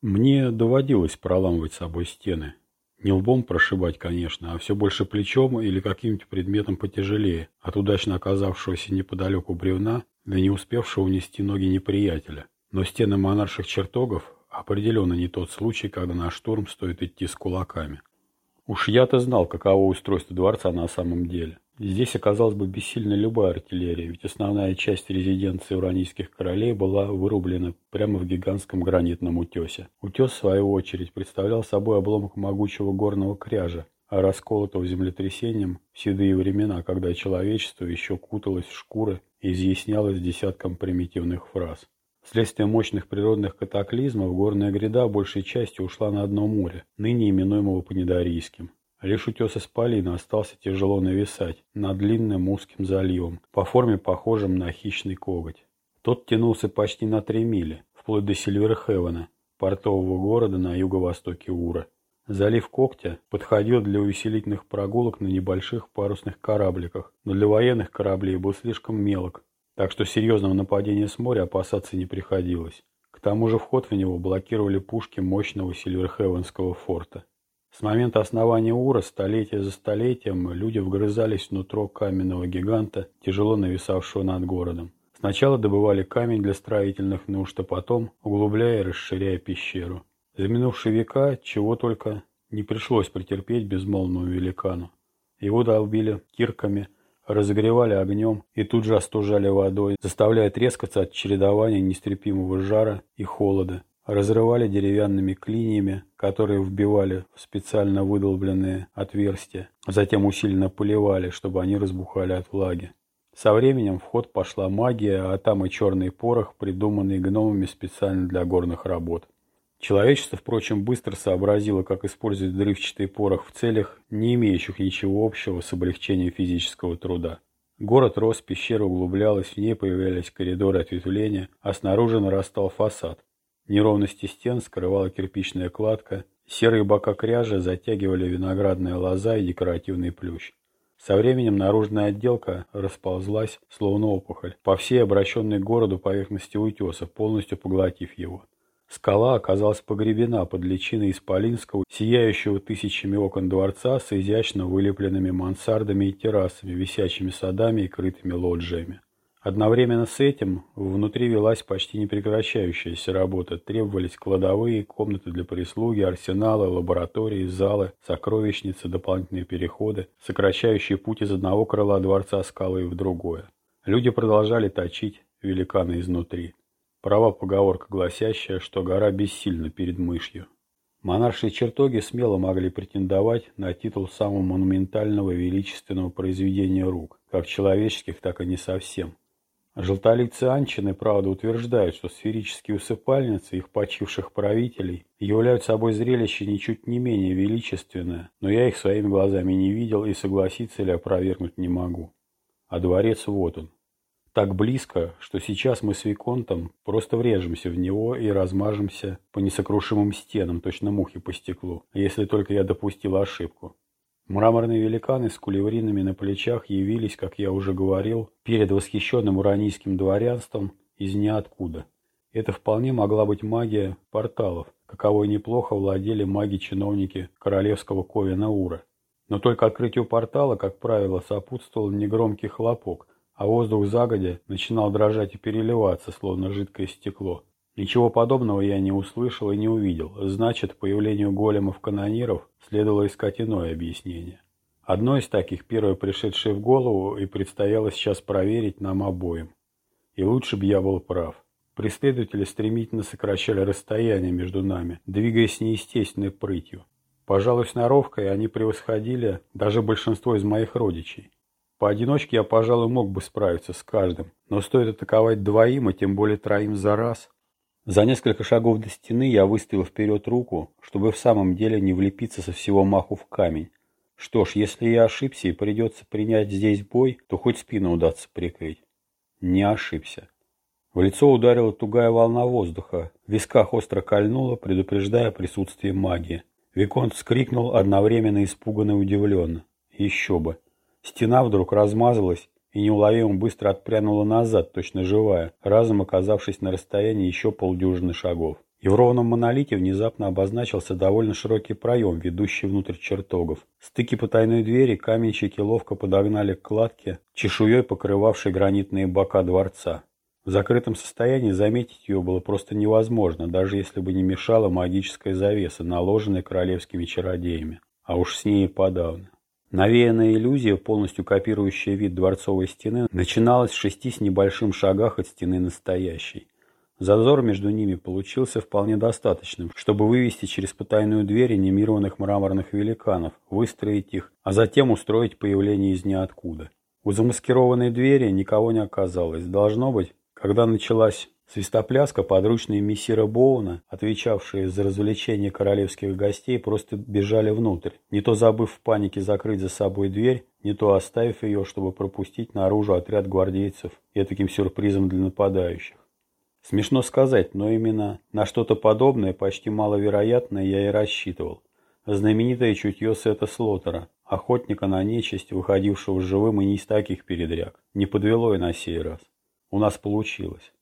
Мне доводилось проламывать собой стены. Не лбом прошибать, конечно, а все больше плечом или каким-нибудь предметом потяжелее, от удачно оказавшегося неподалеку бревна до не успевшего унести ноги неприятеля. Но стены монарших чертогов определенно не тот случай, когда на штурм стоит идти с кулаками. Уж я-то знал, каково устройство дворца на самом деле. Здесь оказалась бы бессильна любая артиллерия, ведь основная часть резиденции уранийских королей была вырублена прямо в гигантском гранитном утесе. Утес, в свою очередь, представлял собой обломок могучего горного кряжа, а расколотого землетрясением в седые времена, когда человечество еще куталось в шкуры и изъяснялось десятком примитивных фраз. Вследствие мощных природных катаклизмов горная гряда большей частью ушла на дно моря, ныне именуемого Панидарийским. Лишь утес Исполина остался тяжело нависать над длинным узким заливом, по форме похожим на хищный коготь. Тот тянулся почти на три мили, вплоть до Сильверхевена, портового города на юго-востоке Ура. Залив Когтя подходил для увеселительных прогулок на небольших парусных корабликах, но для военных кораблей был слишком мелок, так что серьезного нападения с моря опасаться не приходилось. К тому же вход в него блокировали пушки мощного Сильверхевенского форта. С момента основания Ура, столетие за столетием, люди вгрызались внутрь каменного гиганта, тяжело нависавшего над городом. Сначала добывали камень для строительных нужд, а потом, углубляя и расширяя пещеру. За минувшие века чего только не пришлось претерпеть безмолвному великану. Его долбили кирками, разогревали огнем и тут же остужали водой, заставляя трескаться от чередования нестерпимого жара и холода. Разрывали деревянными клиньями, которые вбивали в специально выдолбленные отверстия, затем усиленно поливали, чтобы они разбухали от влаги. Со временем в ход пошла магия, а там и черный порох, придуманный гномами специально для горных работ. Человечество, впрочем, быстро сообразило, как использовать взрывчатый порох в целях, не имеющих ничего общего с облегчением физического труда. Город рос, пещера углублялась, в ней появлялись коридоры ответвления, а снаружи нарастал фасад. Неровности стен скрывала кирпичная кладка, серые бока кряжа затягивали виноградная лоза и декоративный плющ. Со временем наружная отделка расползлась, словно опухоль, по всей обращенной городу поверхности утеса, полностью поглотив его. Скала оказалась погребена под личиной Исполинского, сияющего тысячами окон дворца с изящно вылепленными мансардами и террасами, висячими садами и крытыми лоджиями. Одновременно с этим внутри велась почти непрекращающаяся работа. Требовались кладовые, комнаты для прислуги, арсеналы, лаборатории, залы, сокровищницы, дополнительные переходы, сокращающие путь из одного крыла дворца скалы в другое. Люди продолжали точить великаны изнутри. Права поговорка, гласящая, что гора бессильна перед мышью. Монаршие чертоги смело могли претендовать на титул самого монументального и величественного произведения рук, как человеческих, так и не совсем. Желтолицы Анчины, правда, утверждают, что сферические усыпальницы их почивших правителей являются собой зрелище ничуть не менее величественное, но я их своими глазами не видел и согласиться или опровергнуть не могу. А дворец вот он, так близко, что сейчас мы с Виконтом просто врежемся в него и размажемся по несокрушимым стенам, точно мухи по стеклу, если только я допустил ошибку. Мраморные великаны с кулевринами на плечах явились, как я уже говорил, перед восхищенным уранийским дворянством из ниоткуда. Это вполне могла быть магия порталов, каковой неплохо владели маги-чиновники королевского Ковена Ура. Но только открытию портала, как правило, сопутствовал негромкий хлопок – а воздух загодя начинал дрожать и переливаться, словно жидкое стекло. Ничего подобного я не услышал и не увидел, значит, появлению големов-канониров следовало искать иное объяснение. Одно из таких, первое пришедшее в голову, и предстояло сейчас проверить нам обоим. И лучше бы я был прав. Преследователи стремительно сокращали расстояние между нами, двигаясь неестественной прытью. Пожалуй, сноровкой они превосходили даже большинство из моих родичей. Поодиночке я, пожалуй, мог бы справиться с каждым, но стоит атаковать двоим, и тем более троим за раз. За несколько шагов до стены я выставил вперед руку, чтобы в самом деле не влепиться со всего маху в камень. Что ж, если я ошибся и придется принять здесь бой, то хоть спину удастся прикрыть. Не ошибся. В лицо ударила тугая волна воздуха, в висках остро кольнула, предупреждая присутствие магии. Виконт вскрикнул одновременно испуганно и удивленно. Еще бы. Стена вдруг размазалась и неуловимо быстро отпрянула назад, точно живая, разом оказавшись на расстоянии еще полдюжины шагов. и в ровном монолите внезапно обозначился довольно широкий проем, ведущий внутрь чертогов. Стыки потайной двери каменщики ловко подогнали к кладке, чешуей покрывавшей гранитные бока дворца. В закрытом состоянии заметить ее было просто невозможно, даже если бы не мешала магическая завеса, наложенная королевскими чародеями. А уж с ней и подавно. Навеянная иллюзия, полностью копирующая вид дворцовой стены, начиналась в шести с небольшим шагах от стены настоящей. Зазор между ними получился вполне достаточным, чтобы вывести через потайную дверь анимированных мраморных великанов, выстроить их, а затем устроить появление из ниоткуда. У замаскированной двери никого не оказалось. Должно быть, когда началась свистопляска, подручные мессира Боуна, отвечавшие за развлечение королевских гостей, просто бежали внутрь, не то забыв в панике закрыть за собой дверь, не то оставив ее, чтобы пропустить наружу отряд гвардейцев и таким сюрпризом для нападающих. Смешно сказать, но именно на что-то подобное, почти маловероятное, я и рассчитывал. Знаменитое чутье Сета Слотера, охотника на нечисть, выходившего живым и не из таких передряг, не подвело и на сей раз. У нас получилось.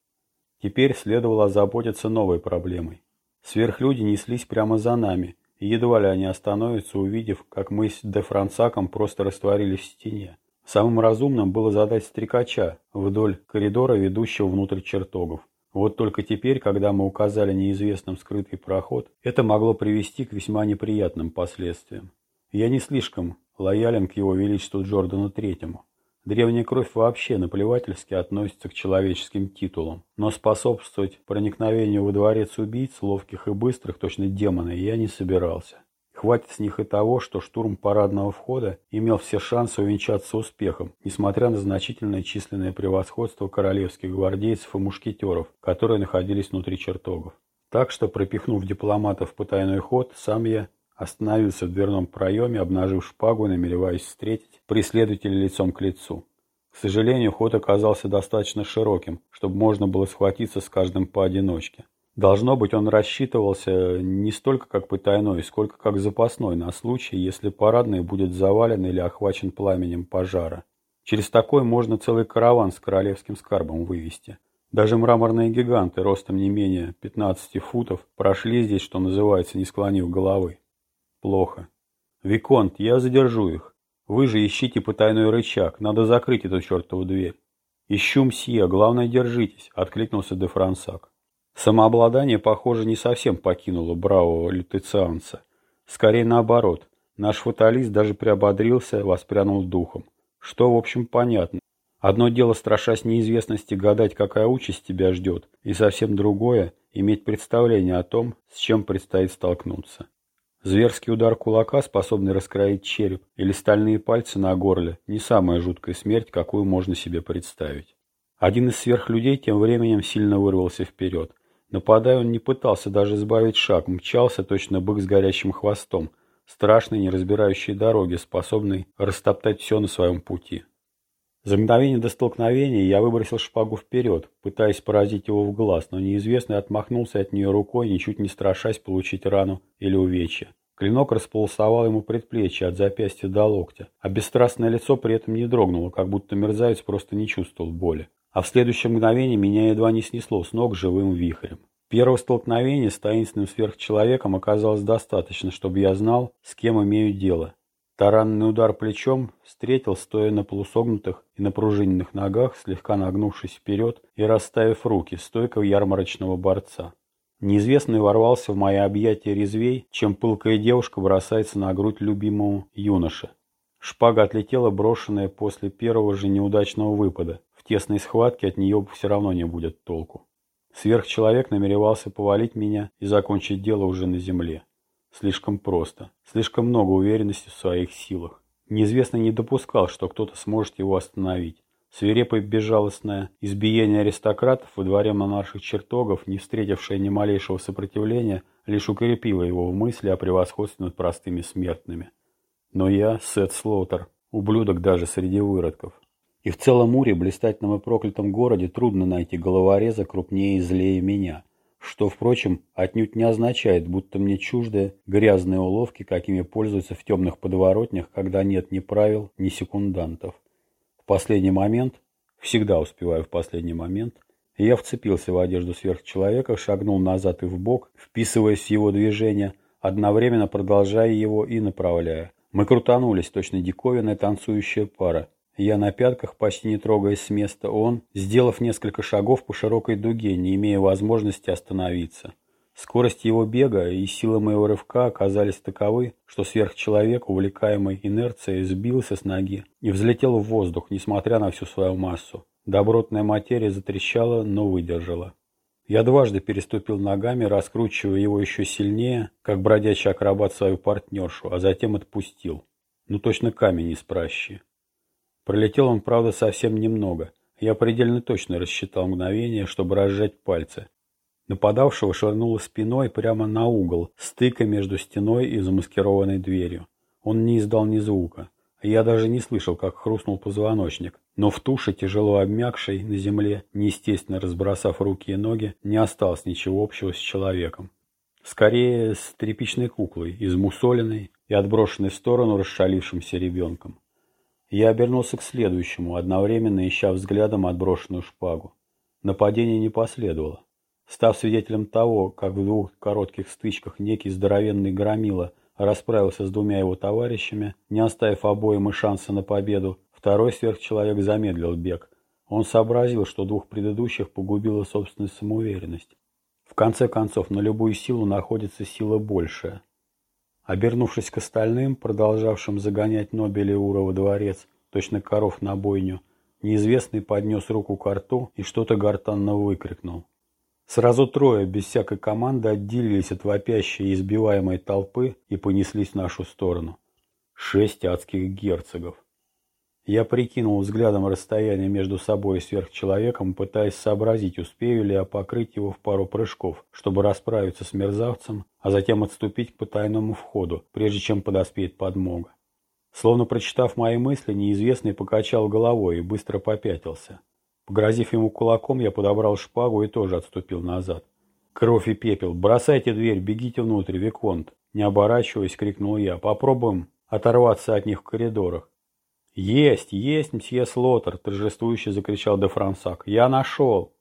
Теперь следовало озаботиться новой проблемой. Сверхлюди неслись прямо за нами, и едва ли они остановятся, увидев, как мы с Де Франсаком просто растворились в стене. Самым разумным было задать стрекача вдоль коридора, ведущего внутрь чертогов. Вот только теперь, когда мы указали неизвестным скрытый проход, это могло привести к весьма неприятным последствиям. Я не слишком лоялен к его величеству Джордану Третьему. Древняя кровь вообще наплевательски относится к человеческим титулам, но способствовать проникновению во дворец убийц, ловких и быстрых, точно демона, я не собирался. Хватит с них и того, что штурм парадного входа имел все шансы увенчаться успехом, несмотря на значительное численное превосходство королевских гвардейцев и мушкетеров, которые находились внутри чертогов. Так что, пропихнув дипломатов в потайной ход, сам я остановился в дверном проеме, обнажив шпагу, намереваясь встретить преследователя лицом к лицу. К сожалению, ход оказался достаточно широким, чтобы можно было схватиться с каждым поодиночке. Должно быть, он рассчитывался не столько как потайной, сколько как запасной на случай, если парадный будет завален или охвачен пламенем пожара. Через такой можно целый караван с королевским скарбом вывести. Даже мраморные гиганты ростом не менее 15 футов прошли здесь, что называется, не склонив головы. Плохо. Виконт, я задержу их. Вы же ищите потайной рычаг, надо закрыть эту чертову дверь. Ищу мсье, главное держитесь, откликнулся де Франсак. Самообладание, похоже, не совсем покинуло бравого лютецианца. Скорее наоборот. Наш фаталист даже приободрился, воспрянул духом. Что, в общем, понятно. Одно дело, страшась неизвестности, гадать, какая участь тебя ждет, и совсем другое – иметь представление о том, с чем предстоит столкнуться. Зверский удар кулака, способный раскроить череп, или стальные пальцы на горле – не самая жуткая смерть, какую можно себе представить. Один из сверхлюдей тем временем сильно вырвался вперед – Нападая, он не пытался даже сбавить шаг, мчался точно бык с горящим хвостом, страшный, не разбирающий дороги, способный растоптать все на своем пути. За мгновение до столкновения я выбросил шпагу вперед, пытаясь поразить его в глаз, но неизвестный отмахнулся от нее рукой, ничуть не страшась получить рану или увечья. Клинок располосовал ему предплечье от запястья до локтя, а бесстрастное лицо при этом не дрогнуло, как будто мерзавец просто не чувствовал боли а в следующее мгновение меня едва не снесло с ног живым вихрем. Первого столкновения с таинственным сверхчеловеком оказалось достаточно, чтобы я знал, с кем имею дело. Таранный удар плечом встретил, стоя на полусогнутых и напружиненных ногах, слегка нагнувшись вперед и расставив руки, стойкого ярмарочного борца. Неизвестный ворвался в мои объятия резвей, чем пылкая девушка бросается на грудь любимому юноше. Шпага отлетела, брошенная после первого же неудачного выпада, тесной схватке от нее все равно не будет толку. Сверхчеловек намеревался повалить меня и закончить дело уже на земле. Слишком просто, слишком много уверенности в своих силах. Неизвестно не допускал, что кто-то сможет его остановить. Свирепое безжалостное избиение аристократов во дворе монарших чертогов, не встретившее ни малейшего сопротивления, лишь укрепило его в мысли о превосходстве над простыми смертными. Но я, Сет Слоутер, ублюдок даже среди выродков. И в целом Уре, блистательном и проклятом городе, трудно найти головореза крупнее и злее меня, что, впрочем, отнюдь не означает, будто мне чужды грязные уловки, какими пользуются в темных подворотнях, когда нет ни правил, ни секундантов. В последний момент, всегда успеваю в последний момент, Я вцепился в одежду сверхчеловека, шагнул назад и вбок, вписываясь в его движение, одновременно продолжая его и направляя. Мы крутанулись, точно диковинная танцующая пара. Я на пятках, почти не трогаясь с места, он, сделав несколько шагов по широкой дуге, не имея возможности остановиться. Скорость его бега и сила моего рывка оказались таковы, что сверхчеловек, увлекаемый инерцией, сбился с ноги и взлетел в воздух, несмотря на всю свою массу. Добротная материя затрещала, но выдержала. Я дважды переступил ногами, раскручивая его еще сильнее, как бродячий акробат свою партнершу, а затем отпустил. Ну точно камень из пращи. Пролетел он, правда, совсем немного. Я предельно точно рассчитал мгновение, чтобы разжать пальцы. Нападавшего швырнуло спиной прямо на угол, стыка между стеной и замаскированной дверью. Он не издал ни звука. Я даже не слышал, как хрустнул позвоночник. Но в туше, тяжело обмякшей на земле, неестественно разбросав руки и ноги, не осталось ничего общего с человеком. Скорее, с тряпичной куклой, измусоленной и отброшенной в сторону расшалившимся ребенком. Я обернулся к следующему, одновременно ища взглядом отброшенную шпагу. Нападение не последовало. Став свидетелем того, как в двух коротких стычках некий здоровенный громила расправился с двумя его товарищами, не оставив обоим и шанса на победу, второй сверхчеловек замедлил бег. Он сообразил, что двух предыдущих погубила собственная самоуверенность. В конце концов, на любую силу находится сила большая. Обернувшись к остальным, продолжавшим загонять Нобелеура во дворец, точно коров на бойню, неизвестный поднес руку к рту и что-то гортанно выкрикнул. Сразу трое, без всякой команды, отделились от вопящей и избиваемой толпы и понеслись в нашу сторону. Шесть адских герцогов. Я прикинул взглядом расстояние между собой и сверхчеловеком, пытаясь сообразить, успею ли я покрыть его в пару прыжков, чтобы расправиться с мерзавцем, а затем отступить к потайному входу, прежде чем подоспеет подмога. Словно прочитав мои мысли, неизвестный покачал головой и быстро попятился. Погрозив ему кулаком, я подобрал шпагу и тоже отступил назад. «Кровь и пепел! Бросайте дверь, бегите внутрь, Виконт!» Не оборачиваясь, крикнул я. «Попробуем оторваться от них в коридорах». «Есть, есть, мсье Слотер!» – торжествующе закричал де Франсак. «Я нашел!»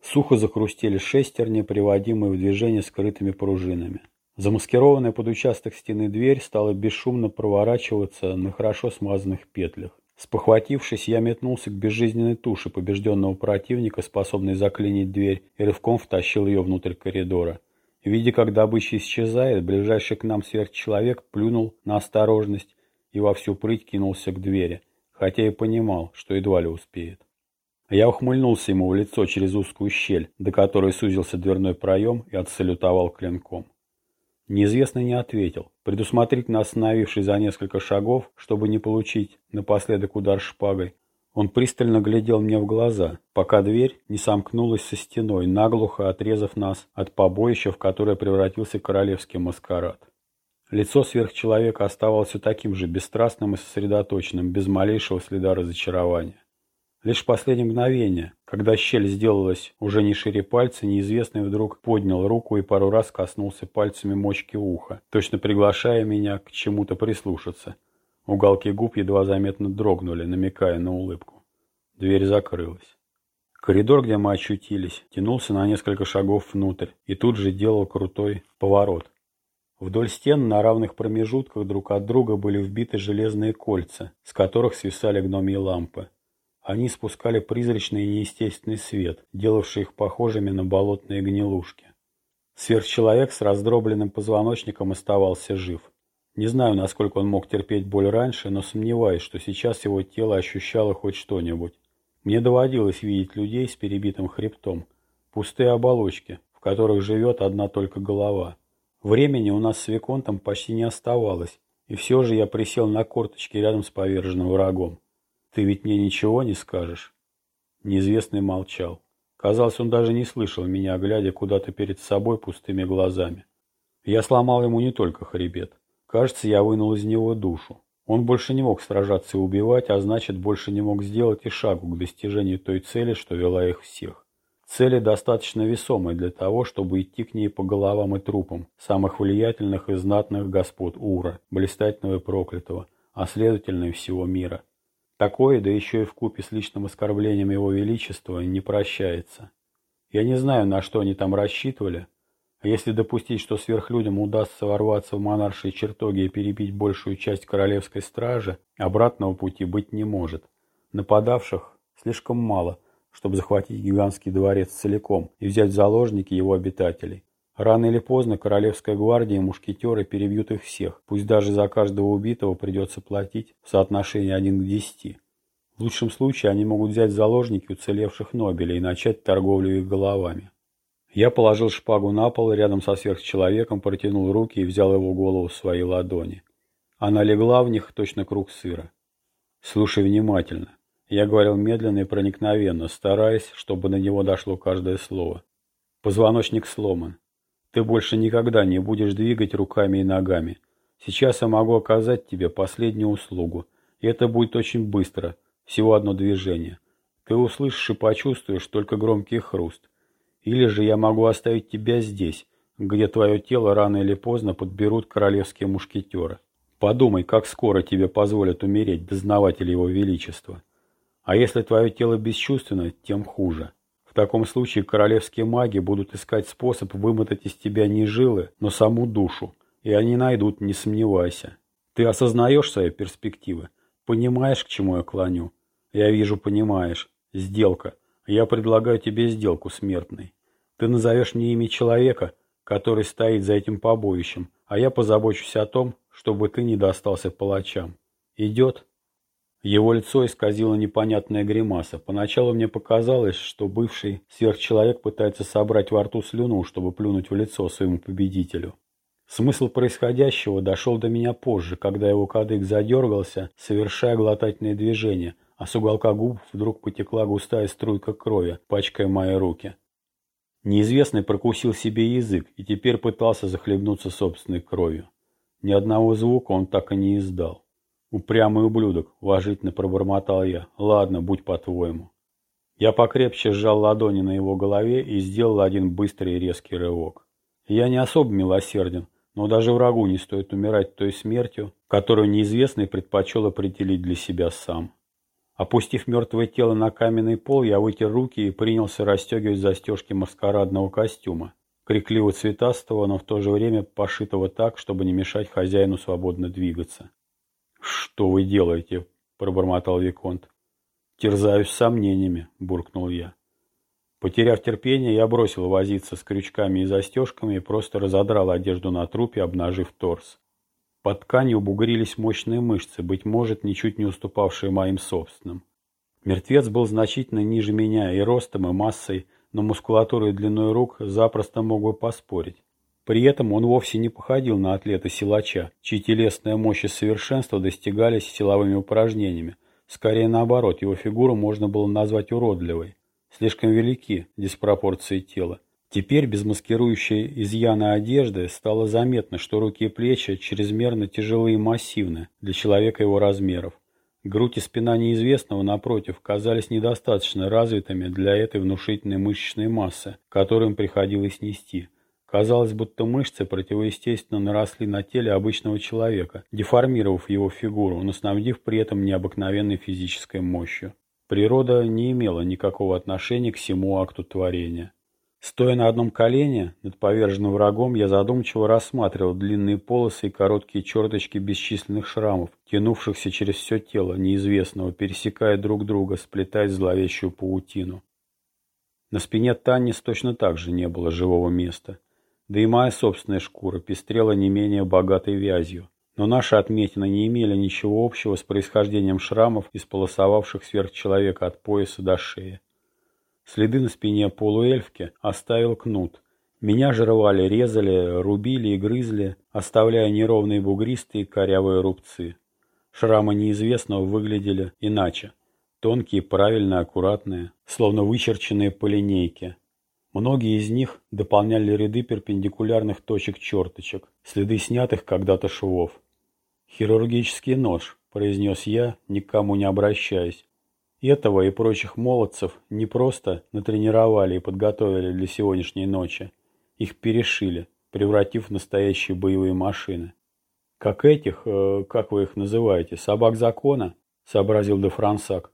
Сухо захрустели шестерни, приводимые в движение скрытыми пружинами. Замаскированная под участок стены дверь стала бесшумно проворачиваться на хорошо смазанных петлях. Спохватившись, я метнулся к безжизненной туше побежденного противника, способной заклинить дверь, и рывком втащил ее внутрь коридора. Видя, как добыча исчезает, ближайший к нам сверхчеловек плюнул на осторожность и во всю прыть кинулся к двери, хотя и понимал, что едва ли успеет. Я ухмыльнулся ему в лицо через узкую щель, до которой сузился дверной проем и отсалютовал клинком. Неизвестный не ответил, предусмотрительно остановившись за несколько шагов, чтобы не получить напоследок удар шпагой. Он пристально глядел мне в глаза, пока дверь не сомкнулась со стеной, наглухо отрезав нас от побоища, в которое превратился королевский маскарад. Лицо сверхчеловека оставалось все таким же бесстрастным и сосредоточенным, без малейшего следа разочарования. Лишь в последнее мгновение, когда щель сделалась уже не шире пальца, неизвестный вдруг поднял руку и пару раз коснулся пальцами мочки уха, точно приглашая меня к чему-то прислушаться. Уголки губ едва заметно дрогнули, намекая на улыбку. Дверь закрылась. Коридор, где мы очутились, тянулся на несколько шагов внутрь и тут же делал крутой поворот. Вдоль стен на равных промежутках друг от друга были вбиты железные кольца, с которых свисали гномьи лампы. Они спускали призрачный и неестественный свет, делавший их похожими на болотные гнилушки. Сверхчеловек с раздробленным позвоночником оставался жив. Не знаю, насколько он мог терпеть боль раньше, но сомневаюсь, что сейчас его тело ощущало хоть что-нибудь. Мне доводилось видеть людей с перебитым хребтом, пустые оболочки, в которых живет одна только голова. Времени у нас с Виконтом почти не оставалось, и все же я присел на корточки рядом с поверженным врагом. «Ты ведь мне ничего не скажешь?» Неизвестный молчал. Казалось, он даже не слышал меня, глядя куда-то перед собой пустыми глазами. Я сломал ему не только хребет. Кажется, я вынул из него душу. Он больше не мог сражаться и убивать, а значит, больше не мог сделать и шагу к достижению той цели, что вела их всех. Цели достаточно весомые для того, чтобы идти к ней по головам и трупам самых влиятельных и знатных господ Ура, блистательного и проклятого, а следовательно и всего мира. Такое, да еще и вкупе с личным оскорблением его величества, не прощается. Я не знаю, на что они там рассчитывали. А если допустить, что сверхлюдям удастся ворваться в монаршие чертоги и перебить большую часть королевской стражи, обратного пути быть не может. Нападавших слишком мало, чтобы захватить гигантский дворец целиком и взять в заложники его обитателей. Рано или поздно королевская гвардия и мушкетеры перебьют их всех, пусть даже за каждого убитого придется платить в соотношении 1 к 10. В лучшем случае они могут взять заложники уцелевших Нобелей и начать торговлю их головами. Я положил шпагу на пол рядом со сверхчеловеком, протянул руки и взял его голову в свои ладони. Она легла в них, точно круг сыра. «Слушай внимательно». Я говорил медленно и проникновенно, стараясь, чтобы на него дошло каждое слово. Позвоночник сломан. Ты больше никогда не будешь двигать руками и ногами. Сейчас я могу оказать тебе последнюю услугу. И это будет очень быстро. Всего одно движение. Ты услышишь и почувствуешь только громкий хруст. Или же я могу оставить тебя здесь, где твое тело рано или поздно подберут королевские мушкетеры. Подумай, как скоро тебе позволят умереть дознаватели его величества. А если твое тело бесчувственно, тем хуже. В таком случае королевские маги будут искать способ вымотать из тебя не жилы, но саму душу. И они найдут, не сомневайся. Ты осознаешь свои перспективы? Понимаешь, к чему я клоню? Я вижу, понимаешь. Сделка. Я предлагаю тебе сделку, смертный. Ты назовешь мне имя человека, который стоит за этим побоищем, а я позабочусь о том, чтобы ты не достался палачам. Идет? Его лицо исказило непонятная гримаса. Поначалу мне показалось, что бывший сверхчеловек пытается собрать во рту слюну, чтобы плюнуть в лицо своему победителю. Смысл происходящего дошел до меня позже, когда его кадык задергался, совершая глотательные движения, а с уголка губ вдруг потекла густая струйка крови, пачкая мои руки. Неизвестный прокусил себе язык и теперь пытался захлебнуться собственной кровью. Ни одного звука он так и не издал. «Упрямый ублюдок», — уважительно пробормотал я. «Ладно, будь по-твоему». Я покрепче сжал ладони на его голове и сделал один быстрый и резкий рывок. Я не особо милосерден, но даже врагу не стоит умирать той смертью, которую неизвестный предпочел определить для себя сам. Опустив мертвое тело на каменный пол, я вытер руки и принялся расстегивать застежки маскарадного костюма, крикливо цветастого, но в то же время пошитого так, чтобы не мешать хозяину свободно двигаться. «Что вы делаете?» – пробормотал Виконт. «Терзаюсь сомнениями», – буркнул я. Потеряв терпение, я бросил возиться с крючками и застежками и просто разодрал одежду на трупе, обнажив торс. Под тканью бугрились мощные мышцы, быть может, ничуть не уступавшие моим собственным. Мертвец был значительно ниже меня и ростом, и массой, но мускулатурой и длиной рук запросто мог бы поспорить. При этом он вовсе не походил на атлета-силача, чьи телесная мощь и совершенство достигались силовыми упражнениями. Скорее наоборот, его фигуру можно было назвать уродливой. Слишком велики диспропорции тела. Теперь без маскирующей изъяна одежды стало заметно, что руки и плечи чрезмерно тяжелые и массивны для человека его размеров. Грудь и спина неизвестного, напротив, казались недостаточно развитыми для этой внушительной мышечной массы, которую им приходилось нести – Казалось, будто мышцы противоестественно наросли на теле обычного человека, деформировав его фигуру, но снабдив при этом необыкновенной физической мощью. Природа не имела никакого отношения к всему акту творения. Стоя на одном колене, над поверженным врагом, я задумчиво рассматривал длинные полосы и короткие черточки бесчисленных шрамов, тянувшихся через все тело неизвестного, пересекая друг друга, сплетаясь в зловещую паутину. На спине Таннис точно так же не было живого места. Да и моя собственная шкура пестрела не менее богатой вязью. Но наши отметины не имели ничего общего с происхождением шрамов, исполосовавших сверхчеловека от пояса до шеи. Следы на спине полуэльфки оставил кнут. Меня же резали, рубили и грызли, оставляя неровные бугристые корявые рубцы. Шрамы неизвестного выглядели иначе. Тонкие, правильно аккуратные, словно вычерченные по линейке. Многие из них дополняли ряды перпендикулярных точек-черточек, следы снятых когда-то швов. «Хирургический нож», — произнес я, никому не обращаясь. Этого и прочих молодцев не просто натренировали и подготовили для сегодняшней ночи. Их перешили, превратив в настоящие боевые машины. «Как этих, э, как вы их называете, собак закона?» — сообразил де Франсак.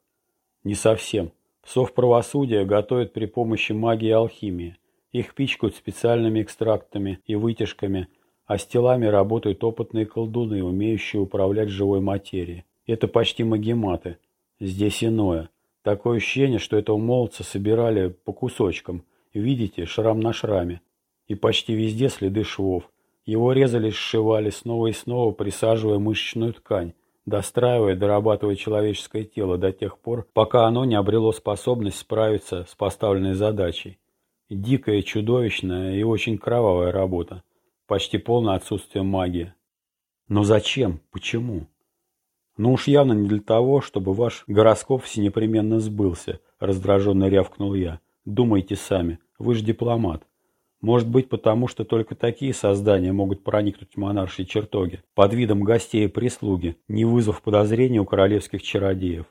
«Не совсем. Псов правосудия готовят при помощи магии и алхимии. Их пичкают специальными экстрактами и вытяжками, а с телами работают опытные колдуны, умеющие управлять живой материей. Это почти магематы. Здесь иное. Такое ощущение, что этого молодца собирали по кусочкам. Видите, шрам на шраме. И почти везде следы швов. Его резали, сшивали снова и снова, присаживая мышечную ткань, достраивая, дорабатывая человеческое тело до тех пор, пока оно не обрело способность справиться с поставленной задачей. Дикая, чудовищная и очень кровавая работа. Почти полное отсутствие магии. Но зачем? Почему? Ну уж явно не для того, чтобы ваш гороскоп всенепременно сбылся, раздраженно рявкнул я. Думайте сами, вы же дипломат. Может быть, потому что только такие создания могут проникнуть в монаршие чертоги, под видом гостей и прислуги, не вызвав подозрений у королевских чародеев.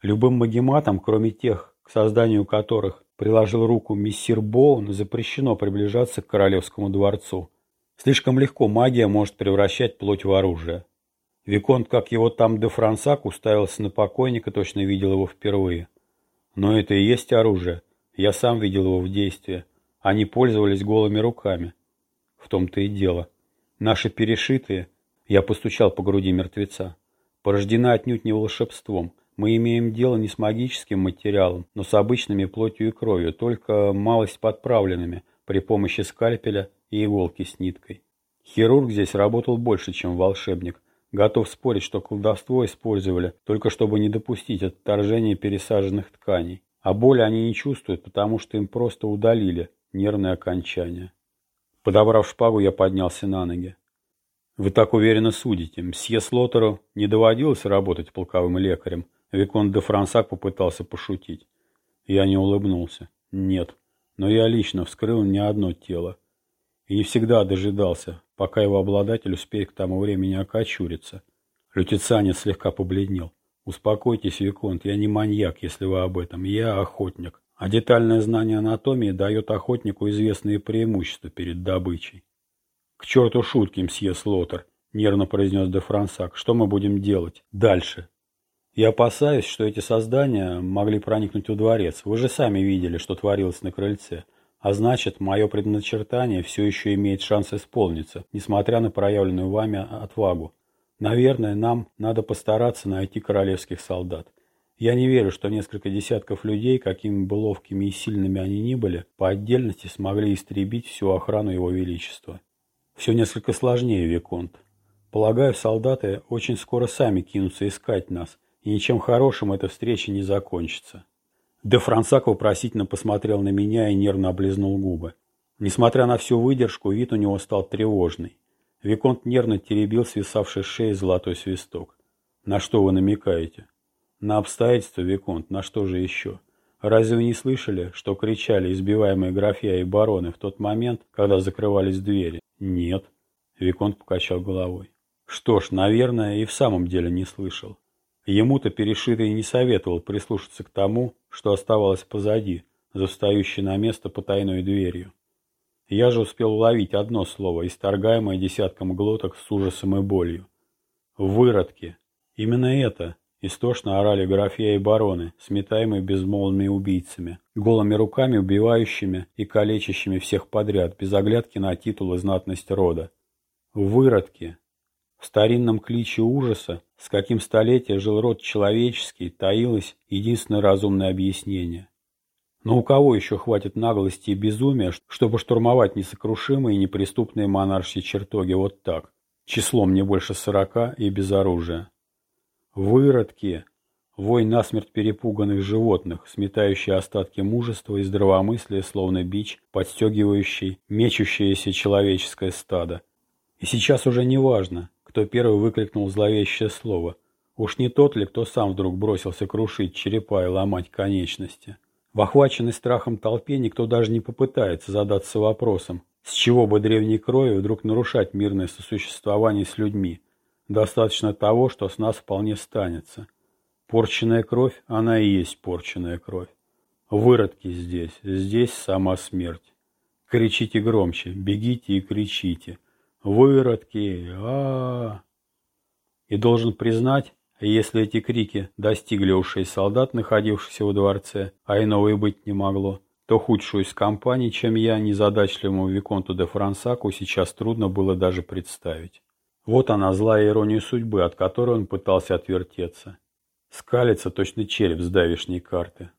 Любым магематам, кроме тех, к созданию которых приложил руку мессир Боун, запрещено приближаться к королевскому дворцу. Слишком легко магия может превращать плоть в оружие. Виконт, как его там де Франсак, уставился на покойника, точно видел его впервые. Но это и есть оружие. Я сам видел его в действии. Они пользовались голыми руками. В том-то и дело. Наши перешитые, я постучал по груди мертвеца, порождены отнюдь не волшебством – мы имеем дело не с магическим материалом, но с обычными плотью и кровью, только малость подправленными при помощи скальпеля и иголки с ниткой. Хирург здесь работал больше, чем волшебник. Готов спорить, что колдовство использовали, только чтобы не допустить отторжения пересаженных тканей. А боли они не чувствуют, потому что им просто удалили нервные окончания. Подобрав шпагу, я поднялся на ноги. «Вы так уверенно судите. Мсье Слотеру не доводилось работать полковым лекарем?» Викон де Франсак попытался пошутить. Я не улыбнулся. Нет, но я лично вскрыл не одно тело. И не всегда дожидался, пока его обладатель успеет к тому времени окочуриться. Лютицанец слегка побледнел. «Успокойтесь, Виконт, я не маньяк, если вы об этом. Я охотник. А детальное знание анатомии дает охотнику известные преимущества перед добычей». «К черту шутки, мсье Слотер», — нервно произнес де Франсак. «Что мы будем делать? Дальше». Я опасаюсь, что эти создания могли проникнуть в дворец. Вы же сами видели, что творилось на крыльце. А значит, мое предначертание все еще имеет шанс исполниться, несмотря на проявленную вами отвагу. Наверное, нам надо постараться найти королевских солдат. Я не верю, что несколько десятков людей, какими бы ловкими и сильными они ни были, по отдельности смогли истребить всю охрану его величества. Все несколько сложнее, Виконт. Полагаю, солдаты очень скоро сами кинутся искать нас – и ничем хорошим эта встреча не закончится. Де Франсак вопросительно посмотрел на меня и нервно облизнул губы. Несмотря на всю выдержку, вид у него стал тревожный. Виконт нервно теребил свисавший с шеи золотой свисток. «На что вы намекаете?» «На обстоятельства, Виконт, на что же еще?» Разве вы не слышали, что кричали избиваемые графья и бароны в тот момент, когда закрывались двери? Нет. Виконт покачал головой. Что ж, наверное, и в самом деле не слышал. Ему-то перешитый не советовал прислушаться к тому, что оставалось позади, за на место потайной дверью. Я же успел уловить одно слово, исторгаемое десятком глоток с ужасом и болью. Выродки. Именно это истошно орали графья и бароны, сметаемые безмолвными убийцами, голыми руками убивающими и калечащими всех подряд, без оглядки на титул и знатность рода. Выродки. В старинном кличе ужаса, с каким столетия жил род человеческий, таилось единственное разумное объяснение. Но у кого еще хватит наглости и безумия, чтобы штурмовать несокрушимые и неприступные монаршие чертоги вот так, числом не больше сорока и без оружия? Выродки, вой насмерть перепуганных животных, сметающие остатки мужества и здравомыслия, словно бич, подстегивающий мечущееся человеческое стадо. И сейчас уже не важно, кто первый выкрикнул зловещее слово. Уж не тот ли, кто сам вдруг бросился крушить черепа и ломать конечности? В охваченной страхом толпе никто даже не попытается задаться вопросом, с чего бы древней крови вдруг нарушать мирное сосуществование с людьми. Достаточно того, что с нас вполне станется. Порченная кровь, она и есть порченная кровь. Выродки здесь, здесь сама смерть. Кричите громче, бегите и кричите. Выродки, а, -а, -а. И должен признать, Если эти крики достигли ушей солдат, находившихся во дворце, а иного и быть не могло, то худшую из компаний, чем я, незадачливому Виконту де Франсаку, сейчас трудно было даже представить. Вот она, злая ирония судьбы, от которой он пытался отвертеться. Скалится точно череп с давишней карты.